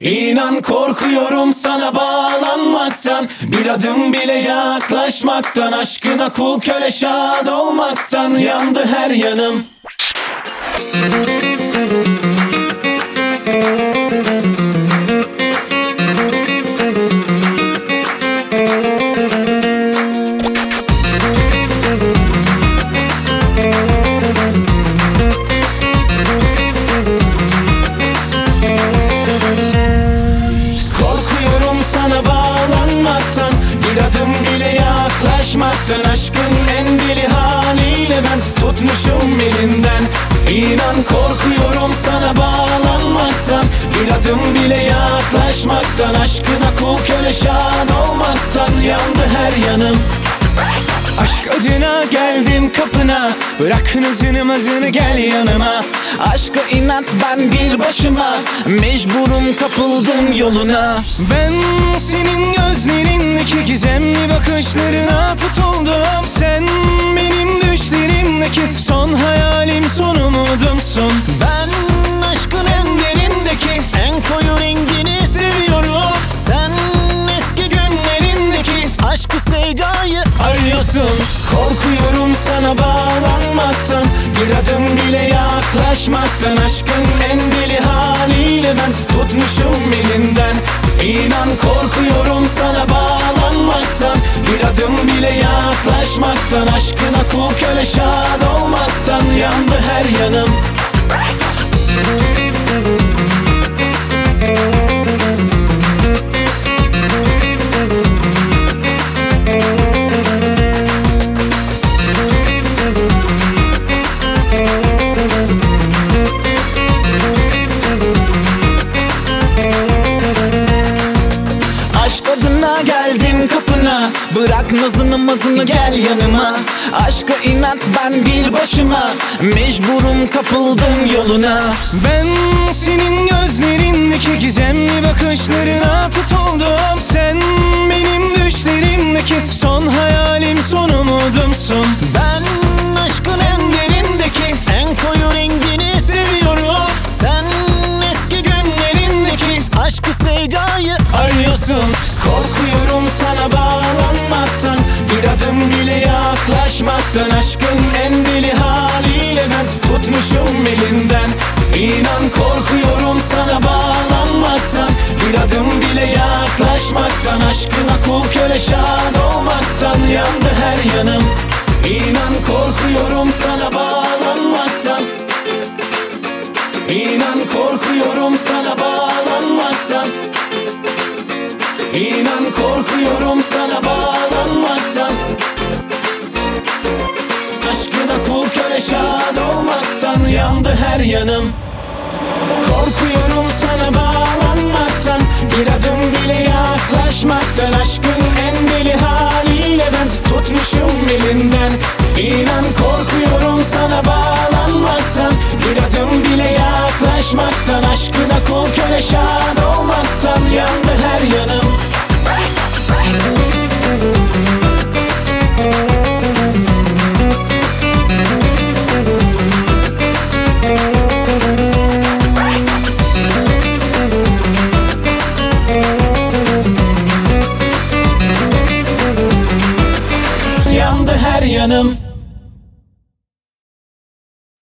İnan korkuyorum sana bağlanmaktan Bir adım bile yaklaşmaktan Aşkına kul köle şad olmaktan Yandı her yanım. Korkuyorum yaklaşmaktan Aşkın en deli haliyle ben tutmuşum elinden. İnan korkuyorum sana bağlanmaktan. Bir adım bile yaklaşmaktan Aşkına kul köle şad olmaktan Yandı her yanım Aşk adına geldim kapına. Bırak nazını mazını gel yanıma. Aşka inat ben bir başıma. Mecburum kapıldım yoluna. Ben senin gözlerindeki gizemli bakışlarına tutuldum arıyorsun Korkuyorum sana bağlanmaktan. Bir adım bile yaklaşmaktan. Aşkın en deli haliyle ben tutmuşum elinden. İnan korkuyorum sana bağlanmaktan. Bir adım bile yaklaşmaktan. Aşkına kul köle şad olmaktan. Yandı her yanım Bırak nazını mazını. Gel yanıma. Aşka inat ben bir başıma. Mecburum kapıldım yoluna. Ben senin gözlerindeki gizemli bakışlarına tutuldum. Sen benim düşlerimdeki son hayalim son umudumsun. Ben aşkın en derindeki en koyu rengini seviyorum. Sen eski günlerindeki aşkı sevdayı arıyorsun. Korkuyorum sana Bir adım bile yaklaşmaktan Aşkın en deli haliyle ben tutmuşum elinden. İnan korkuyorum sana bağlanmaktan Bir adım bile yaklaşmaktan Aşkına kul köle şad olmaktan Yandı her yanım. İnan korkuyorum sana bağlanmaktan. İnan korkuyorum sana bağlanmaktan. İnan korkuyorum sana bağlanmaktan her yanım. Korkuyorum sana bağlanmaktan Bir adım bile yaklaşmaktan. Aşkın en deli haliyle ben tutmuşum elinden. İnan korkuyorum sana bağlanmaktan Bir adım bile yaklaşmaktan. Aşkına kul köle şad olmaktan Yandı her yanım canım.